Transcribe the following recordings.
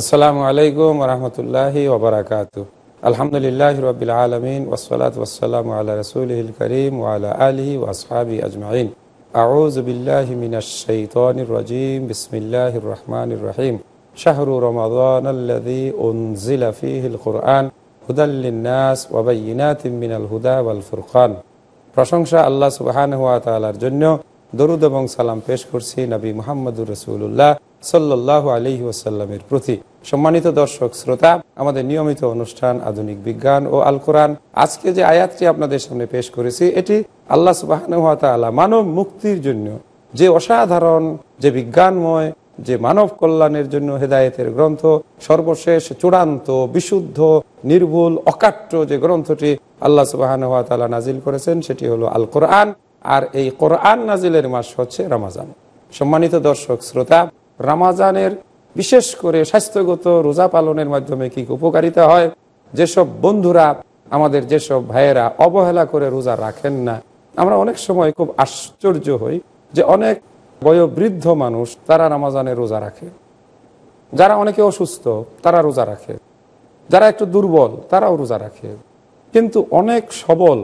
আসসালামু আলাইকুম রহমতুল্লাহি ওবরাকাত আলহামদুলিল্লাহ রবিল আলমিন ওসলাত ওসালাম আল্লাহ রসুলহিল করিম ওয়ালা আলহি ওয়াসহাবি আজমাইন। রাজিম। বিসমিল্লাহির রহমানির রহিম। শাহরু রমাদান আল্লাযী উনজিলা ফীহিল কুরআন হুদাল লিন-নাস ওয়া বাইয়িনাতিন মিনাল হুদা ওয়াল ফুরকান প্রশংসা আল্লাহ সুবহানাহু ওয়া তাআলার জন্য। দরুদ এবং সালাম পেশ করছি নবী মুহাম্মদুর রাসূলুল্লাহ। সাল্লাল্লাহু আলাইহি ওয়াসাল্লামের প্রতি সম্মানিত দর্শক, শ্রোতা, আমাদের নিয়মিত অনুষ্ঠান আধুনিক বিজ্ঞান ও আল কোরআন আজকে যে আয়াতটি আপনাদের সামনে পেশ করেছি, এটি আল্লাহ তাআলা মানব মুক্তির জন্য, যে অসাধারণ, যে বিজ্ঞানময়, যে মানব কল্যাণের জন্য হেদায়েতের গ্রন্থ, সর্বশেষ, চূড়ান্ত, বিশুদ্ধ, নির্ভুল, অকাট্য যে গ্রন্থটি আল্লাহ সুবাহান নাজিল করেছেন, সেটি হলো আল কোরআন আর এই কোরআন নাজিলের মাস হচ্ছে রামাজান। সম্মানিত দর্শক, শ্রোতা রামাজানের বিশেষ করে স্বাস্থ্যগত রোজা পালনের মাধ্যমে কি উপকারিতা হয়? যেসব বন্ধুরা আমাদের যেসব ভাইয়েরা অবহেলা করে রোজা রাখেন না, আমরা অনেক সময় খুব আশ্চর্য হই যে অনেক বয়োবৃদ্ধ মানুষ তারা রামাজানে রোজা রাখে। যারা অনেকে অসুস্থ, তারা রোজা রাখে। যারা একটু দুর্বল, তারাও রোজা রাখে। কিন্তু অনেক সবল,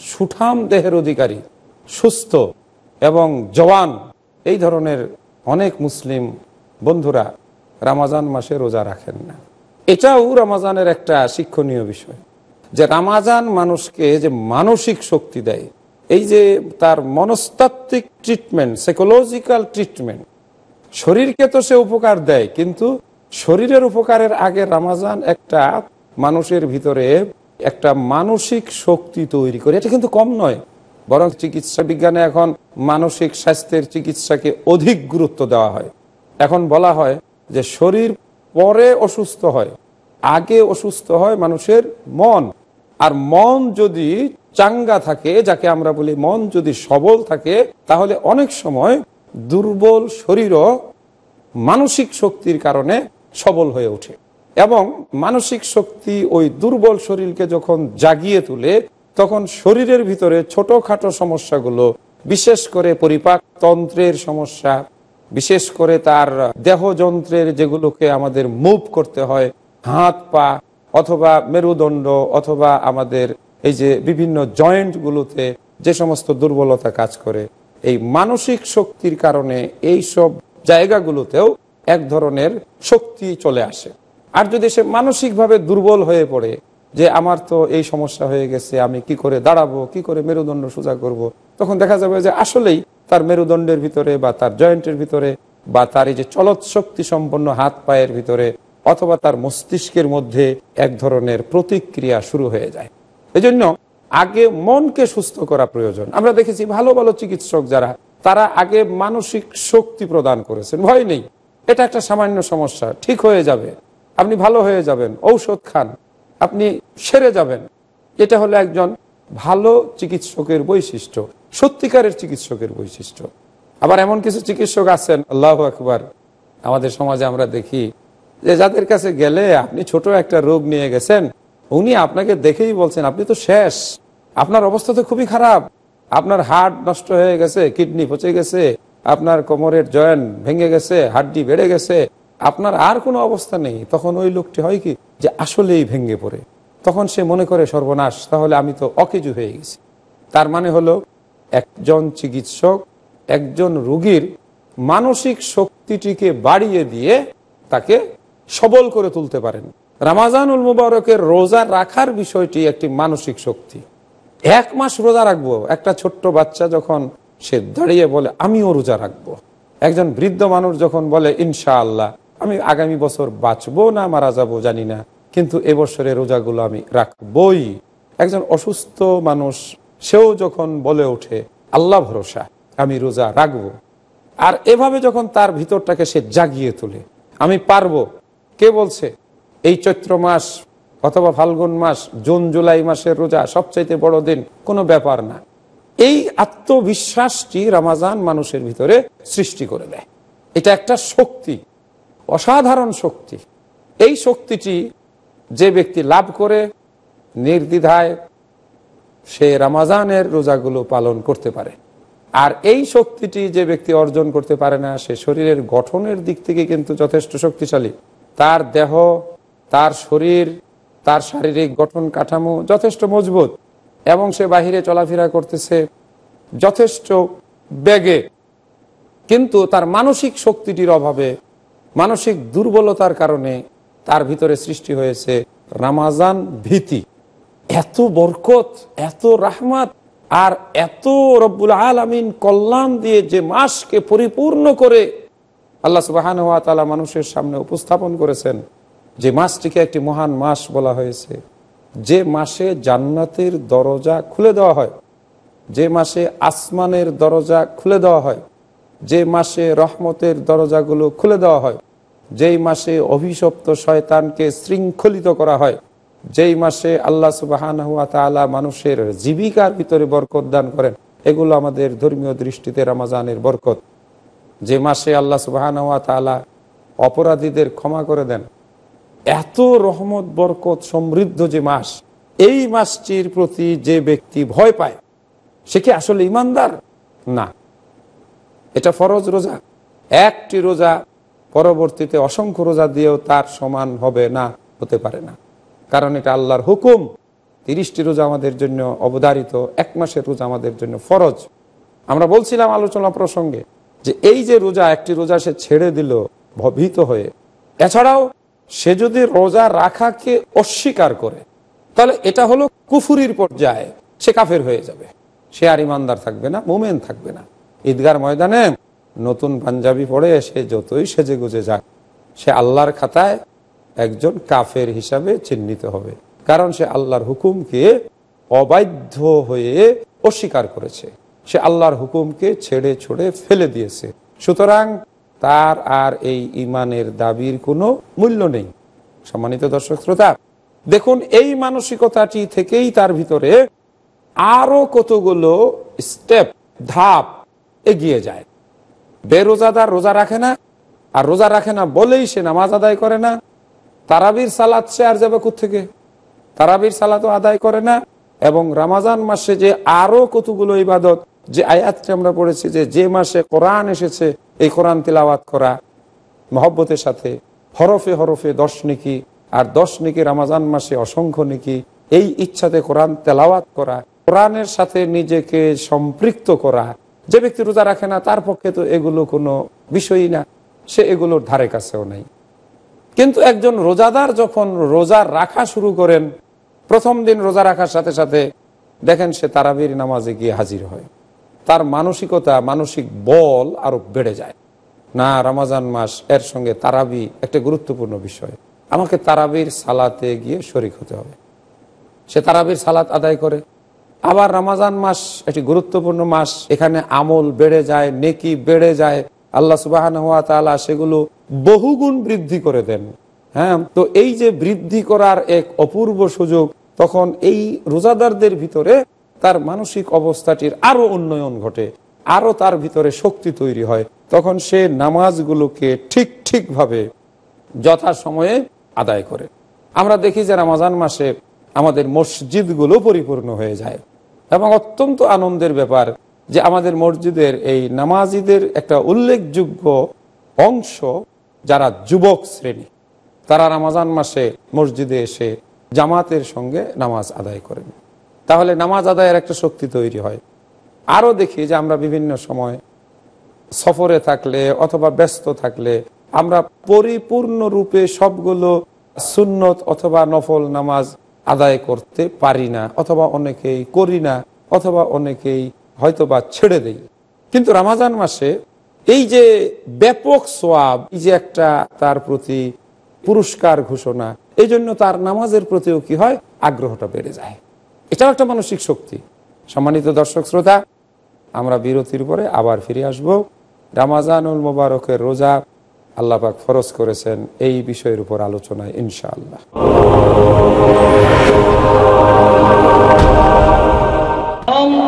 সুঠাম দেহের অধিকারী, সুস্থ এবং জওয়ান এই ধরনের অনেক মুসলিম বন্ধুরা রামাজান মাসে রোজা রাখেন না। এটাও রামাজানের একটা শিক্ষণীয় বিষয় যে রামাজান মানুষকে যে মানসিক শক্তি দেয়, এই যে তার মনস্তাত্ত্বিক ট্রিটমেন্ট সাইকোলজিক্যাল ট্রিটমেন্ট শরীরকে তো সে উপকার দেয়, কিন্তু শরীরের উপকারের আগে রামাজান একটা মানুষের ভিতরে একটা মানসিক শক্তি তৈরি করে, এটা কিন্তু কম নয়। বরং চিকিৎসা বিজ্ঞানে এখন মানসিক স্বাস্থ্যের চিকিৎসাকে অধিক গুরুত্ব দেওয়া হয়। এখন বলা হয় যে শরীর পরে অসুস্থ হয়, আগে অসুস্থ হয় মানুষের মন। আর মন যদি চাঙ্গা থাকে, যাকে আমরা বলি মন যদি সবল থাকে, তাহলে অনেক সময় দুর্বল শরীরও মানসিক শক্তির কারণে সবল হয়ে ওঠে। এবং মানসিক শক্তি ওই দুর্বল শরীরকে যখন জাগিয়ে তুলে তখন শরীরের ভিতরে ছোটখাটো সমস্যাগুলো, বিশেষ করে পরিপাক তন্ত্রের সমস্যা, বিশেষ করে তার দেহযন্ত্রের যেগুলোকে আমাদের মুভ করতে হয়, হাত, পা, অথবা মেরুদণ্ড, অথবা আমাদের এই যে বিভিন্ন জয়েন্টগুলোতে যে সমস্ত দুর্বলতা কাজ করে। এই মানসিক শক্তির কারণে এই সব জায়গাগুলোতেও এক ধরনের শক্তি চলে আসে। আর যদি সে মানসিকভাবে দুর্বল হয়ে পড়ে যে আমার তো এই সমস্যা হয়ে গেছে, আমি কি করে দাঁড়াবো, কি করে মেরুদণ্ড সোজা করব। তখন দেখা যাবে যে আসলেই তার মেরুদণ্ডের ভিতরে বা তার জয়েন্টের ভিতরে বা তার এই যে চলত শক্তি সম্পন্ন হাত পায়ের ভিতরে অথবা তার মস্তিষ্কের মধ্যে এক ধরনের প্রতিক্রিয়া শুরু হয়ে যায়। এজন্য আগে মনকে সুস্থ করা প্রয়োজন। আমরা দেখেছি ভালো ভালো চিকিৎসক যারা, তারা আগে মানসিক শক্তি প্রদান করেছেন। ভয় নেই। এটা একটা সামান্য সমস্যা। ঠিক হয়ে যাবে। আপনি ভালো হয়ে যাবেন। ঔষধ খান। আপনি সেরে যাবেন। এটা হলো একজন ভালো চিকিৎসকের বৈশিষ্ট্য, সত্যিকারের চিকিৎসকের বৈশিষ্ট্য। আবার এমন কিছু চিকিৎসক আছেন, আল্লাহ আকবার, আমাদের সমাজে আমরা দেখি যে যাদের কাছে গেলে আপনি ছোট একটা রোগ নিয়ে গেছেন, উনি আপনাকে দেখেই বলছেন, আপনি তো শেষ। আপনার অবস্থা তো খুবই খারাপ। আপনার হার্ট নষ্ট হয়ে গেছে, কিডনি পচে গেছে, আপনার কোমরের জয়েন্ট ভেঙে গেছে, হাড্ডি বেড়ে গেছে আপনার আর কোনো অবস্থা নেই, তখন ওই লোকটি হয় কি যে আসলেই ভেঙে পড়ে। তখন সে মনে করে, সর্বনাশ, তাহলে আমি তো অকেজু হয়ে গেছি। তার মানে হলো, একজন চিকিৎসক, একজন রুগীর মানসিক শক্তিটিকে বাড়িয়ে দিয়ে তাকে সবল করে তুলতে পারেন। রামাজানুল মুবারকের রোজা রাখার বিষয়টি একটি মানসিক শক্তি। এক মাস রোজা রাখব। একটা ছোট্ট বাচ্চা যখন সে দাঁড়িয়ে বলে, আমিও রোজা রাখব। একজন বৃদ্ধ মানুষ যখন বলে ইনশা আল্লাহ আমি আগামী বছর বাঁচবো না, মারা যাব, জানি না। কিন্তু এবছরের রোজাগুলো আমি রাখবই। একজন অসুস্থ মানুষ, সেও যখন বলে ওঠে, আল্লাহ ভরসা, আমি রোজা রাখব। আর এভাবে যখন তার ভিতরটাকে সে জাগিয়ে তোলে, আমি পারব। কে বলছে, এই চৈত্র মাস অথবা ফাল্গুন মাস, জুন, জুলাই মাসের রোজা সবচাইতে বড় দিন, কোনো ব্যাপার না। এই আত্মবিশ্বাসটি রামাজান মানুষের ভিতরে সৃষ্টি করে দেয়। এটা একটা শক্তি। অসাধারণ শক্তি। এই শক্তিটি যে ব্যক্তি লাভ করে নির্দ্বিধায় সে রামাজানের রোজাগুলো পালন করতে পারে। আর এই শক্তিটি যে ব্যক্তি অর্জন করতে পারে না, সে শরীরের গঠনের দিক থেকে কিন্তু যথেষ্ট শক্তিশালী। তার দেহ, তার শরীর, তার শারীরিক গঠন কাঠামো যথেষ্ট মজবুত এবং সে বাহিরে চলাফেরা করতেছে যথেষ্ট বেগে। কিন্তু তার মানসিক শক্তিটির অভাবে মানসিক দুর্বলতার কারণে তার ভিতরে সৃষ্টি হয়েছে রামাজান ভীতি। এত বরকত, এত রাহমাত আর এত রব্বুল আলমিন কল্যাণ দিয়ে যে মাসকে পরিপূর্ণ করে আল্লাহ সুবাহান তালা মানুষের সামনে উপস্থাপন করেছেন, যে মাসটিকে একটি মহান মাস বলা হয়েছে। যে মাসে জান্নাতের দরজা খুলে দেওয়া হয়, যে মাসে আসমানের দরজা খুলে দেওয়া হয় যে মাসে রহমতের দরজাগুলো খুলে দেওয়া হয়, যেই মাসে অভিশপ্ত শয়তানকে শৃঙ্খলিত করা হয়, যেই মাসে আল্লাহ সুবাহান হুয়া তালা মানুষের জীবিকার ভিতরে বরকত দান করেন, এগুলো আমাদের ধর্মীয় দৃষ্টিতে রামাজানের বরকত। যে মাসে আল্লাহ সুবাহান হুয়া তালা অপরাধীদের ক্ষমা করে দেন, এত রহমত, বরকত, সমৃদ্ধ যে মাস, এই মাসটির প্রতি যে ব্যক্তি ভয় পায়, সে কি আসলে ইমানদার? না। এটা ফরজ রোজা। একটি রোজা পরবর্তীতে অসংখ্য রোজা দিয়েও তার সমান হবে না, হতে পারে না। কারণ এটা আল্লাহর হুকুম। তিরিশটি রোজা আমাদের জন্য অবধারিত, এক মাসের রোজা আমাদের জন্য ফরজ। আমরা বলছিলাম আলোচনা প্রসঙ্গে যে এই যে রোজা, একটি রোজা সে ছেড়ে দিল ভীত হয়ে। এছাড়াও সে যদি রোজা রাখাকে অস্বীকার করে, তাহলে এটা হলো কুফুরির পর্যায়ে সে কাফের হয়ে যাবে। সে আর ইমানদার থাকবে না, মোমেন থাকবে না। ঈদগার ময়দানে নতুন পাঞ্জাবি পরে সে যতই সেজে গুজে যাক, সে আল্লাহর খাতায় একজন কাফের হিসাবে চিহ্নিত হবে। কারণ সে আল্লাহর হুকুমকে অবাধ্য হয়ে অস্বীকার করেছে। সে আল্লাহর হুকুমকে ছেড়ে ছড়ে ফেলে দিয়েছে। সুতরাং তার আর এই ইমানের দাবির কোনো মূল্য নেই। সম্মানিত দর্শক শ্রোতা, দেখুন, এই মানসিকতাটি থেকেই তার ভিতরে আরও কতগুলো স্টেপ, ধাপ এগিয়ে যায়। বেরোজাদার রোজা রাখে না আর রোজা রাখে না বলেই সে নামাজ আদায় করে না। তারাবির সালাদ সে আর যাবে থেকে তারাবির সালাতও আদায় করে না এবং রামাজান মাসে যে আরও কতগুলো ইবাদত, যে আয়াতটি আমরা পড়েছি যে যে মাসে কোরআন এসেছে, এই কোরআন তিলাওয়াত করা, মহব্বতের সাথে, হরফে হরফে দশ নিকি আর দশ নিকি রামাজান মাসে অসংখ্য নিকি, এই ইচ্ছাতে কোরআন তেলাওয়াত করা, কোরআনের সাথে নিজেকে সম্পৃক্ত করা যে ব্যক্তি রোজা রাখে না, তার পক্ষে তো এগুলো কোনো বিষয়ই না। সে এগুলোর ধারে কাছেও নাই। কিন্তু একজন রোজাদার যখন রোজা রাখা শুরু করেন, প্রথম দিন রোজা রাখার সাথে সাথে দেখেন সে তারাবির নামাজে গিয়ে হাজির হয়। তার মানসিকতা, মানসিক বল আরও বেড়ে যায়। না, রমাজান মাস, এর সঙ্গে তারাবি একটা গুরুত্বপূর্ণ বিষয়। আমাকে তারাবির সালাতে গিয়ে শরিক হতে হবে। সে তারাবির সালাত আদায় করে। আবার রমাজান মাস একটি গুরুত্বপূর্ণ মাস। এখানে আমল বেড়ে যায়, নেকি বেড়ে যায়। আল্লাহ সুবাহান হওয়া তালা সেগুলো বহুগুণ বৃদ্ধি করে দেন। হ্যাঁ তো এই যে বৃদ্ধি করার এক অপূর্ব সুযোগ, তখন এই রোজাদারদের ভিতরে তার মানসিক অবস্থাটির আরও উন্নয়ন ঘটে, আরও তার ভিতরে শক্তি তৈরি হয়। তখন সে নামাজগুলোকে ঠিক ঠিকভাবে যথা সময়ে আদায় করে। আমরা দেখি যে রামাজান মাসে আমাদের মসজিদগুলো পরিপূর্ণ হয়ে যায়। এবং অত্যন্ত আনন্দের ব্যাপার যে আমাদের মসজিদের এই নামাজিদের একটা উল্লেখযোগ্য অংশ যারা যুবক শ্রেণি, তারা রামাজান মাসে মসজিদে এসে জামাতের সঙ্গে নামাজ আদায় করেন। তাহলে নামাজ আদায়ের একটা শক্তি তৈরি হয়। আরও দেখি যে আমরা বিভিন্ন সময় সফরে থাকলে অথবা ব্যস্ত থাকলে আমরা পরিপূর্ণরূপে সবগুলো সুন্নত অথবা নফল নামাজ আদায় করতে পারি না, অথবা অনেকেই করি না, অথবা অনেকেই হয়তোবা ছেড়ে দেই। কিন্তু রামাজান মাসে এই যে ব্যাপক সোয়াব, এই যে একটা তার প্রতি পুরস্কার ঘোষণা, এই জন্য তার নামাজের প্রতিও কি হয়? আগ্রহটা বেড়ে যায়। এটাও একটা মানসিক শক্তি। সম্মানিত দর্শক শ্রোতা, আমরা বিরতির পরে আবার ফিরে আসব। রামাজানুল মোবারকের রোজা আল্লাপাক ফরজ করেছেন এই বিষয়ের উপর আলোচনায় ইনশাআল্লাহ। আল্লাহ।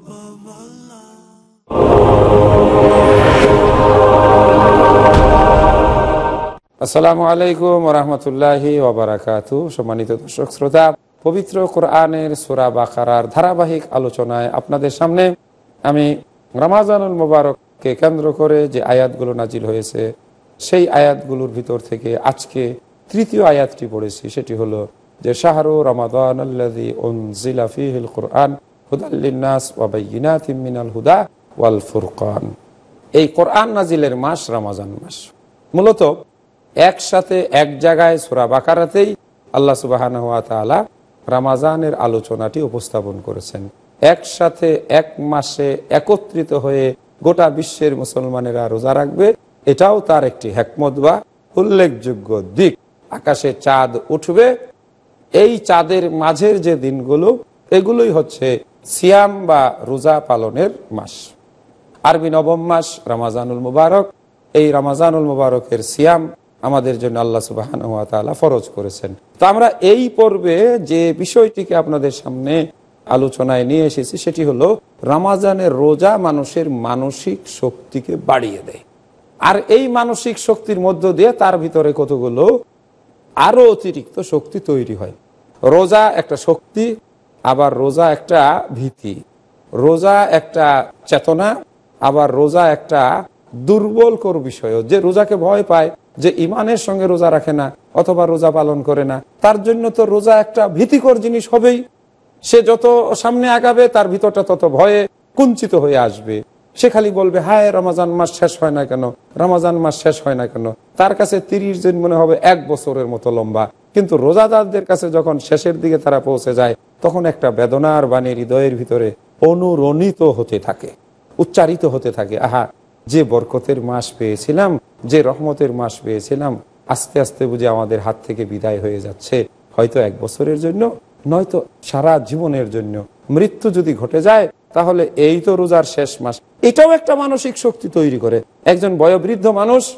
আসসালামু আলাইকুম রহমতুল্লাহি ওবরাকাতু সম্মানিত দর্শক, শ্রোতা, পবিত্র কোরআনের সুরা বাকারার ধারাবাহিক আলোচনায় আপনাদের সামনে আমি রামাজানুল মোবারককে কেন্দ্র করে যে আয়াতগুলো নাজিল হয়েছে, সেই আয়াতগুলোর ভিতর থেকে আজকে তৃতীয় আয়াতটি পড়েছি। সেটি হলো যে, শাহরু রমাদান কোরআন হুদাল্লিনাস মিনাল হুদা ওয়াল ফুরকান। এই কোরআন নাজিলের মাস, রামাজান মাস। মূলত একসাথে এক জায়গায় সোরা বাকারাতেই আল্লাহ তালা রামাজানের আলোচনাটি উপস্থাপন করেছেন। একসাথে এক মাসে একত্রিত হয়ে গোটা বিশ্বের মুসলমানেরা রোজা রাখবে, এটাও তার একটি হেকমত বা উল্লেখযোগ্য দিক। আকাশে চাঁদ উঠবে, এই চাঁদের মাঝের যে দিনগুলো, এগুলোই হচ্ছে সিয়াম বা রোজা পালনের মাস। আরবি নবম মাস, রামাজানুল মুবারক। এই রামাজানুল মুবারকের সিয়াম আমাদের জন্য আল্লাহ সুবাহান ফরজ করেছেন। তো আমরা এই পর্বে যে বিষয়টিকে আপনাদের সামনে আলোচনায় নিয়ে এসেছি, সেটি হলো রামাজানের রোজা মানুষের মানসিক শক্তিকে বাড়িয়ে দেয়। আর এই মানসিক শক্তির মধ্য দিয়ে তার ভিতরে কতগুলো আরও অতিরিক্ত শক্তি তৈরি হয়। রোজা একটা শক্তি, আবার রোজা একটা ভীতি। রোজা একটা চেতনা, আবার রোজা একটা দুর্বলকর বিষয় যে রোজাকে ভয় পায় যে ইমানের সঙ্গে রোজা রাখে না অথবা রোজা পালন করে না, তার জন্য তো রোজা একটা ভীতিকর জিনিস হবেই। সে যত সামনে আগাবে, তার ভিতরটা তত ভয়ে কুঞ্চিত হয়ে আসবে। সে খালি বলবে, হায়, রমাজান মাস শেষ হয় না কেন? রমাজান মাস শেষ হয় না কেন? তার কাছে তিরিশ দিন মনে হবে এক বছরের মতো লম্বা। কিন্তু রোজাদারদের কাছে যখন শেষের দিকে তারা পৌঁছে যায়, তখন একটা বেদনার বাণী হৃদয়ের ভিতরে অনুরণিত হতে থাকে, উচ্চারিত হতে থাকে। আহা যে বরকতের মাস পেয়েছিলাম, যে রহমতের মাস পেয়েছিলাম, আস্তে আস্তে বুঝে আমাদের হাত থেকে বিদায় হয়ে যাচ্ছে। হয়তো এক বছরের জন্য, নয়তো সারা জীবনের জন্য। মৃত্যু যদি ঘটে যায়, তাহলে এই তো রোজার শেষ মাস। এটাও একটা মানসিক শক্তি তৈরি করে। একজন বয়োবৃদ্ধ মানুষ,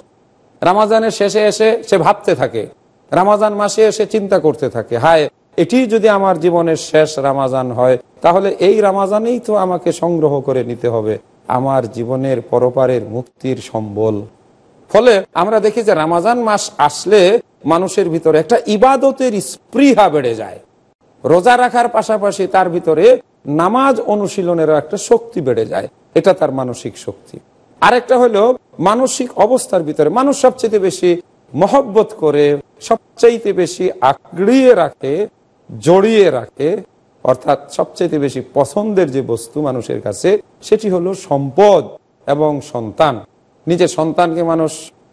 রামাজানের শেষে এসে সে ভাবতে থাকে। রামাজান মাসে এসে চিন্তা করতে থাকে, হায়, এটি যদি আমার জীবনের শেষ রামাজান হয়, তাহলে এই রামাজানেই তো আমাকে সংগ্রহ করে নিতে হবে। আমার জীবনের পরপারের মুক্তির সম্বল। ফলে আমরা দেখি যে রামাজান মাস আসলে মানুষের ভিতরে একটা ইবাদতের স্পৃহা বেড়ে যায়। রোজা রাখার পাশাপাশি তার ভিতরে নামাজ অনুশীলনেরও একটা শক্তি বেড়ে যায়। এটা তার মানসিক শক্তি। আরেকটা হলো মানসিক অবস্থার ভিতরে মানুষ সবচেয়ে বেশি মহব্বত করে, সবচাইতে বেশি আঁকড়িয়ে রাখে, জড়িয়ে রাখে অর্থাৎ সবচেয়ে বেশি পছন্দের যে বস্তু মানুষের কাছে, সেটি হলো সম্পদ এবং সন্তান। নিজের সন্তানকে মানুষ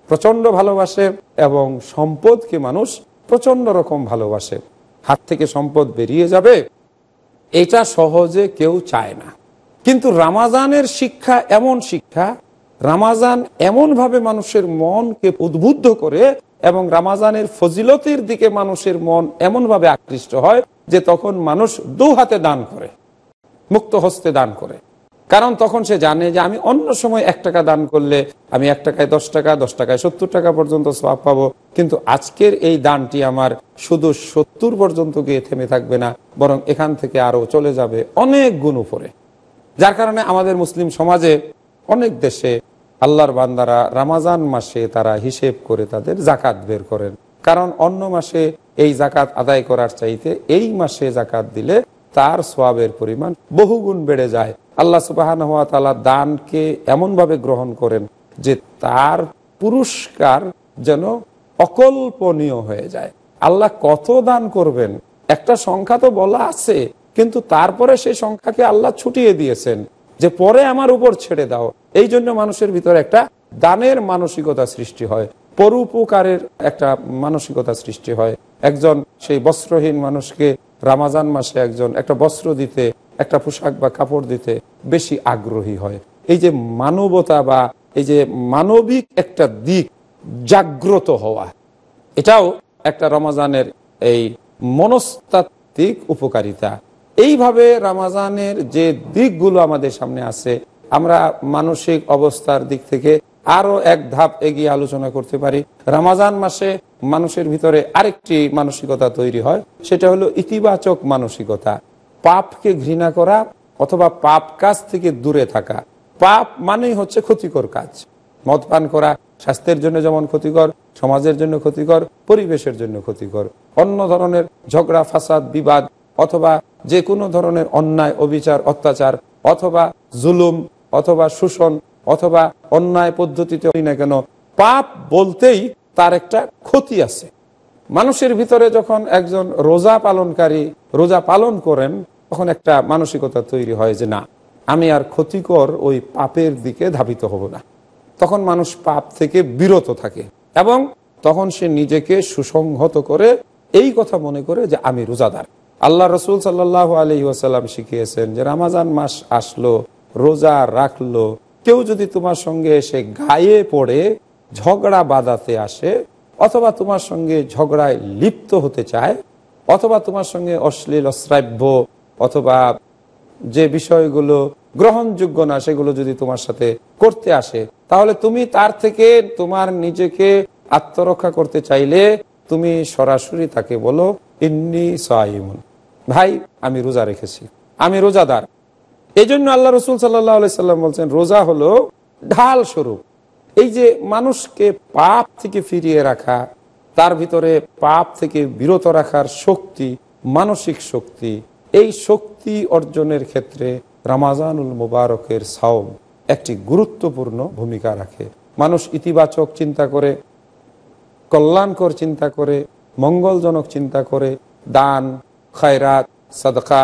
প্রচণ্ড ভালোবাসে এবং সম্পদকে মানুষ প্রচণ্ড রকম ভালোবাসে। হাত থেকে সম্পদ বেরিয়ে যাবে, এটা সহজে কেউ চায় না। কিন্তু রামাজানের শিক্ষা এমন শিক্ষা, রামাজান এমনভাবে মানুষের মনকে উদ্বুদ্ধ করে এবং রামাজানের ফজিলতির দিকে মানুষের মন এমনভাবে আকৃষ্ট হয় যে তখন মানুষ দু হাতে দান করে, মুক্ত হস্তে দান করে। কারণ তখন সে জানে যে আমি অন্য সময় এক টাকা দান করলে আমি এক টাকায় দশ টাকা, দশ টাকায় সত্তর টাকা পর্যন্ত সব পাবো। কিন্তু আজকের এই দানটি আমার শুধু সত্তর পর্যন্ত গিয়ে থেমে থাকবে না, বরং এখান থেকে আরও চলে যাবে অনেক গুণ উপরে। যার কারণে আমাদের মুসলিম সমাজে অনেক দেশে আল্লাহর বান্দারা রামাজান মাসে তারা হিসেব করে তাদের জাকাত বের করেন। কারণ অন্য মাসে এই জাকাত আদায় করার চাইতে এই মাসে জাকাত দিলে তার সোয়াবের পরিমাণ বহুগুণ বেড়ে যায়। আল্লাহ সুবাহান হাত দানকে এমনভাবে গ্রহণ করেন যে তার পুরস্কার যেন অকল্পনীয় হয়ে যায়। আল্লাহ কত দান করবেন? একটা সংখ্যা তো বলা আছে, কিন্তু তারপরে সেই সংখ্যাকে আল্লাহ ছুটিয়ে দিয়েছেন যে পরে আমার উপর ছেড়ে দাও। এই জন্য মানুষের ভিতরে একটা দানের মানসিকতা সৃষ্টি হয়। পরোপকারের একটা মানসিকতা সৃষ্টি হয়। একজন সেই বস্ত্রহীন মানুষকে রামাজান মাসে একজন একটা বস্ত্র দিতে, একটা পোশাক বা কাপড় দিতে বেশি আগ্রহী হয়। এই যে মানবতা বা এই যে মানবিক একটা দিক জাগ্রত হওয়া, এটাও একটা রমাজানের এই মনস্তাত্ত্বিক উপকারিতা। এইভাবে রামাজানের যে দিকগুলো আমাদের সামনে আছে, আমরা মানসিক অবস্থার দিক থেকে আরও এক ধাপ এগিয়ে আলোচনা করতে পারি। রামাজান মাসে মানুষের ভিতরে আরেকটি মানসিকতা তৈরি হয়, সেটা হলো ইতিবাচক মানসিকতা। পাপকে ঘৃণা করা অথবা পাপ কাজ থেকে দূরে থাকা। পাপ মানেই হচ্ছে ক্ষতিকর কাজ। মদ পান করা স্বাস্থ্যের জন্য যেমন ক্ষতিকর, সমাজের জন্য ক্ষতিকর, পরিবেশের জন্য ক্ষতিকর। অন্য ধরনের ঝগড়া, ফাসাদ, বিবাদ অথবা যে কোনো ধরনের অন্যায়, অবিচার, অত্যাচার অথবা জুলুম অথবা শোষণ অথবা অন্যায় পদ্ধতিতে না কেন, পাপ বলতেই তার একটা ক্ষতি আছে। মানুষের ভিতরে যখন একজন রোজা পালনকারী রোজা পালন করেন, তখন একটা মানসিকতা তৈরি হয় যে, না, আমি আর ক্ষতিকর ওই পাপের দিকে ধাবিত হব না। তখন মানুষ পাপ থেকে বিরত থাকে এবং তখন সে নিজেকে সুসংহত করে এই কথা মনে করে যে, আমি রোজাদার। আল্লাহ রসুল সাল্লাহ আলি ওয়াসাল্লাম শিখিয়েছেন যে, রামাজান মাস আসলো, রোজা রাখল কেউ যদি তোমার সঙ্গে এসে গায়ে পড়ে, ঝগড়া বাঁধাতে আসে, অথবা তোমার সঙ্গে ঝগড়ায় লিপ্ত হতে চায়, অথবা তোমার সঙ্গে অশ্লীল, অশ্রাব্য, অথবা যে বিষয়গুলো গ্রহণযোগ্য না, সেগুলো যদি তোমার সাথে করতে আসে, তাহলে তুমি তার থেকে তোমার নিজেকে আত্মরক্ষা করতে চাইলে তুমি সরাসরি তাকে বলো, ইন্নি সাইমুন। ভাই, আমি রোজা রেখেছি। আমি রোজাদার। এই জন্য আল্লাহ রসুল সাল্লাম বলছেন, রোজা হলো ঢাল স্বরূপ। এই যে মানুষকে পাপ থেকে ফিরিয়ে রাখা, তার ভিতরে পাপ থেকে বিরত রাখার শক্তি, মানসিক শক্তি, এই শক্তি অর্জনের ক্ষেত্রে রামাজানুল মুবারকের সাওম একটি গুরুত্বপূর্ণ ভূমিকা রাখে। মানুষ ইতিবাচক চিন্তা করে, কল্যাণকর চিন্তা করে, মঙ্গলজনক চিন্তা করে, দান, খায়রাত, সাদকা,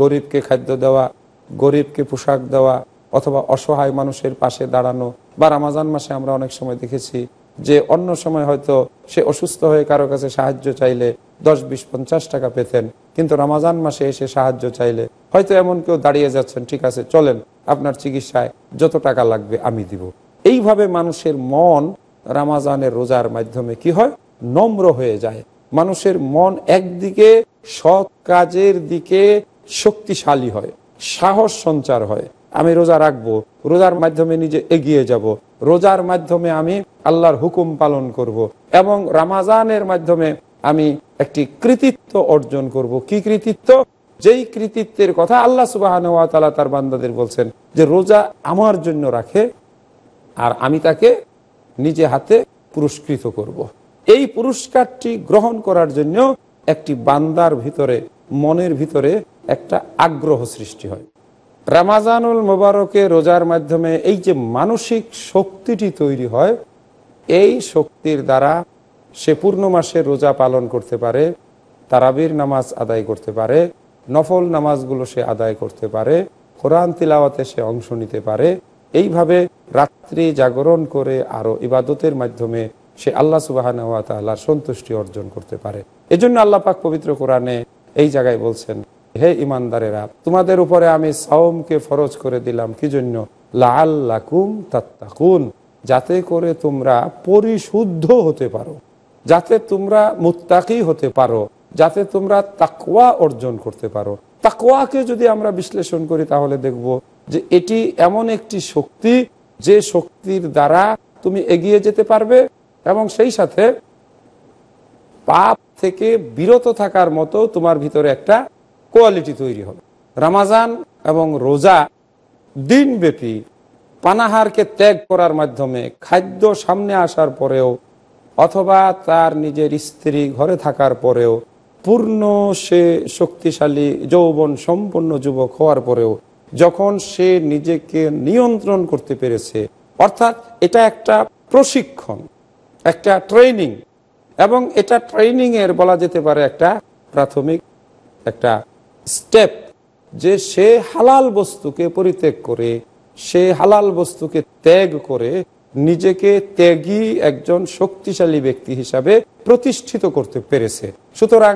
গরিবকে খাদ্য দেওয়া গরিবকে পোশাক দেওয়া অথবা অসহায় মানুষের পাশে দাঁড়ানো বা রামাজান মাসে আমরা অনেক সময় দেখেছি যে অন্য সময় হয়তো সে অসুস্থ হয়ে কারও কাছে সাহায্য চাইলে দশ, বিশ, পঞ্চাশ টাকা পেতেন, কিন্তু রামাজান মাসে এসে সাহায্য চাইলে হয়তো এমন কেউ দাঁড়িয়ে যাচ্ছেন, ঠিক আছে, চলেন, আপনার চিকিৎসায় যত টাকা লাগবে আমি দিব। এইভাবে মানুষের মন রামাজানের রোজার মাধ্যমে কি হয়? নম্র হয়ে যায়। মানুষের মন একদিকে সৎ কাজের দিকে শক্তিশালী হয়। সাহস সঞ্চার হয় আমি রোজা রাখব, রোজার মাধ্যমে নিজে এগিয়ে যাব, রোজার মাধ্যমে আমি আল্লাহর হুকুম পালন করব। এবং রামাজানের মাধ্যমে আমি একটি কৃতিত্ব অর্জন করব কি কৃতিত্ব যেই কৃতিত্বের কথা আল্লাহ সুবাহ তার বান্দাদের বলছেন যে রোজা আমার জন্য রাখে আর আমি তাকে নিজে হাতে পুরস্কৃত করব। এই পুরস্কারটি গ্রহণ করার জন্য একটি বান্দার ভিতরে, মনের ভিতরে একটা আগ্রহ সৃষ্টি হয়। রামাজানুল মোবারকে রোজার মাধ্যমে এই যে মানসিক শক্তিটি তৈরি হয়, এই শক্তির দ্বারা সে পূর্ণ মাসে রোজা পালন করতে পারে, তারাবির নামাজ আদায় করতে পারে, নফল নামাজগুলো সে আদায় করতে পারে, কোরআন তিলাওয়াতে সে অংশ নিতে পারে। এইভাবে রাত্রি জাগরণ করে আরও ইবাদতের মাধ্যমে সে আল্লাহ সুবাহ সন্তুষ্টি অর্জন করতে পারে। এজন্য আল্লাহ পাক পবিত্র কোরআনে এই জায়গায় বলছেন হে ইমানদারেরা, তোমাদের উপরে আমি সাওমকে ফরজ করে দিলাম। কি জন্য? লাকুম তাত্তাকুন, যাতে করে তোমরা পরিশুদ্ধ হতে পারো, যাতে তোমরা মুত্তাকি হতে পারো, যাতে তোমরা তাকওয়া অর্জন করতে পারো। তাকওয়াকে যদি আমরা বিশ্লেষণ করি, তাহলে দেখব যে এটি এমন একটি শক্তি, যে শক্তির দ্বারা তুমি এগিয়ে যেতে পারবে এবং সেই সাথে পাপ থেকে বিরত থাকার মতো তোমার ভিতরে একটা কোয়ালিটি তৈরি হবে রামাজান এবং রোজা দিনব্যাপী পানাহারকে ত্যাগ করার মাধ্যমে খাদ্য সামনে আসার পরেও অথবা তার নিজের স্ত্রী ঘরে থাকার পরেও পূর্ণ সে শক্তিশালী যৌবন সম্পন্ন যুবক হওয়ার পরেও যখন সে নিজেকে নিয়ন্ত্রণ করতে পেরেছে, অর্থাৎ এটা একটা প্রশিক্ষণ, একটা ট্রেনিং এবং এটা ট্রেনিং এর বলা যেতে পারে একটা প্রাথমিক একটা স্টেপ যে সে হালাল বস্তুকে পরিত্যাগ করে, সে হালাল বস্তুকে ত্যাগ করে, নিজেকে ত্যাগী একজন শক্তিশালী ব্যক্তি হিসাবে প্রতিষ্ঠিত করতে পেরেছে। সুতরাং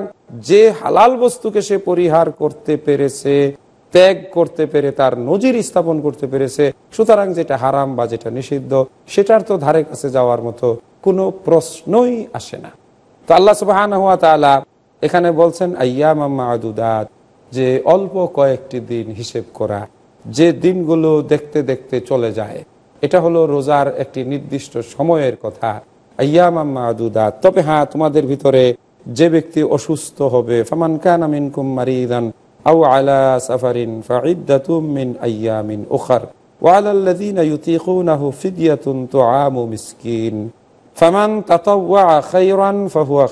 যে হালাল বস্তুকে সে পরিহার করতে পেরেছে, ত্যাগ করতে পেরে, তার নজির স্থাপন করতে পেরেছে, সুতরাং যেটা হারাম বা যেটা নিষিদ্ধ, সেটার তো ধারে কাছে যাওয়ার মতো কোনো প্রশ্নই আসে না। তো আল্লাহ তালা এখানে বলছেন আয়াম আদুদাত যে অল্প কয়েকটি দিন হিসেব করা, যে দিনগুলো দেখতে দেখতে চলে যায়, এটা হলো রোজার একটি নির্দিষ্ট সময়ের কথা। আয়ামা তবে হ্যাঁ তোমাদের ভিতরে যে ব্যক্তি অসুস্থ হবে, ফামান কান কুমারিদান আউ আলা সাফারিন ফাইদাতুমিন আয়ামিন ওখার ফিদিয়াতুন তুআমু মিসকিন। ফামান তাতাওয়া ফাহুয়া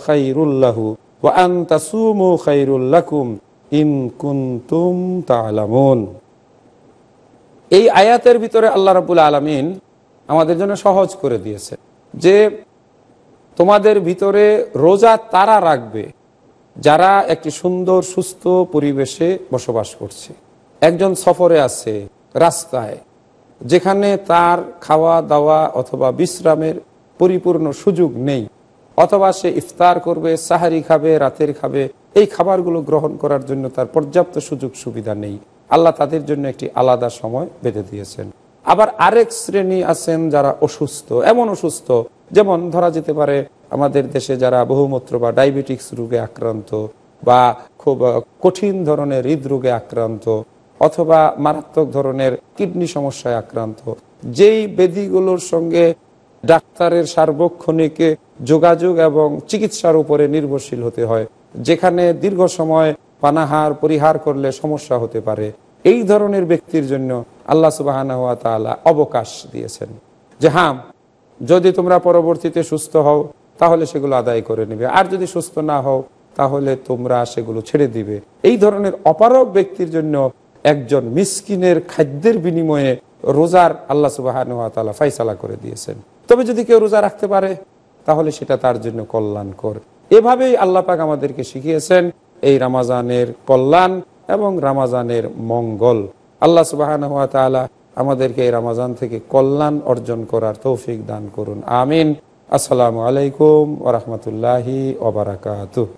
লাহু, ওয়া আন তাসুমু লাকুম। ইন কুন্তুম তালামুন। এই আয়াতের ভিতরে আল্লাহ রাবুল আলমিন আমাদের জন্য সহজ করে দিয়েছে যে তোমাদের ভিতরে রোজা তারা রাখবে যারা একটি সুন্দর, সুস্থ পরিবেশে বসবাস করছে। একজন সফরে আছে রাস্তায়, যেখানে তার খাওয়া দাওয়া অথবা বিশ্রামের পরিপূর্ণ সুযোগ নেই। অথবা সে ইফতার করবে, সাহারি খাবে, রাতের খাবে এই খাবারগুলো গ্রহণ করার জন্য তার পর্যাপ্ত সুযোগ সুবিধা নেই। আল্লাহ তাদের জন্য একটি আলাদা সময় বেঁধে দিয়েছেন। আবার আরেক শ্রেণি আছেন যারা অসুস্থ, এমন অসুস্থ, যেমন ধরা যেতে পারে আমাদের দেশে যারা বহুমূত্র বা ডায়াবেটিক্স রোগে আক্রান্ত বা খুব কঠিন ধরনের হৃদরোগে আক্রান্ত অথবা মারাত্মক ধরনের কিডনি সমস্যায় আক্রান্ত। যেই বেদিগুলোর সঙ্গে ডাক্তারের সার্বক্ষণিক যোগাযোগ এবং চিকিৎসার উপরে নির্ভরশীল হতে হয় যেখানে দীর্ঘ সময় পানাহার, পরিহার করলে সমস্যা হতে পারে। এই ধরনের ব্যক্তির জন্য আল্লাহ সুবাহ অবকাশ দিয়েছেন। যে হ্যাঁ যদি তোমরা পরবর্তীতে সুস্থ হও, তাহলে সেগুলো আদায় করে নেবে। আর যদি সুস্থ না হও, তাহলে তোমরা সেগুলো ছেড়ে দিবে। এই ধরনের অপারক ব্যক্তির জন্য একজন মিসকিনের খাদ্যের বিনিময়ে রোজার আল্লাহ সুবাহ ফাইসালা করে দিয়েছেন। তবে যদি কেউ রোজা রাখতে পারে, তাহলে সেটা তার জন্য কল্যাণকর। এভাবেই আল্লাহ পাক আমাদেরকে শিখিয়েছেন এই রামাজানের কল্যাণ এবং রামাজানের মঙ্গল। আল্লাহ সুবাহ আমাদেরকে এই রামাজান থেকে কল্যাণ অর্জন করার তৌফিক দান করুন। আমিন। আসসালামু আলাইকুম ওরহমতুল্লাহি ওবরাকাতুহ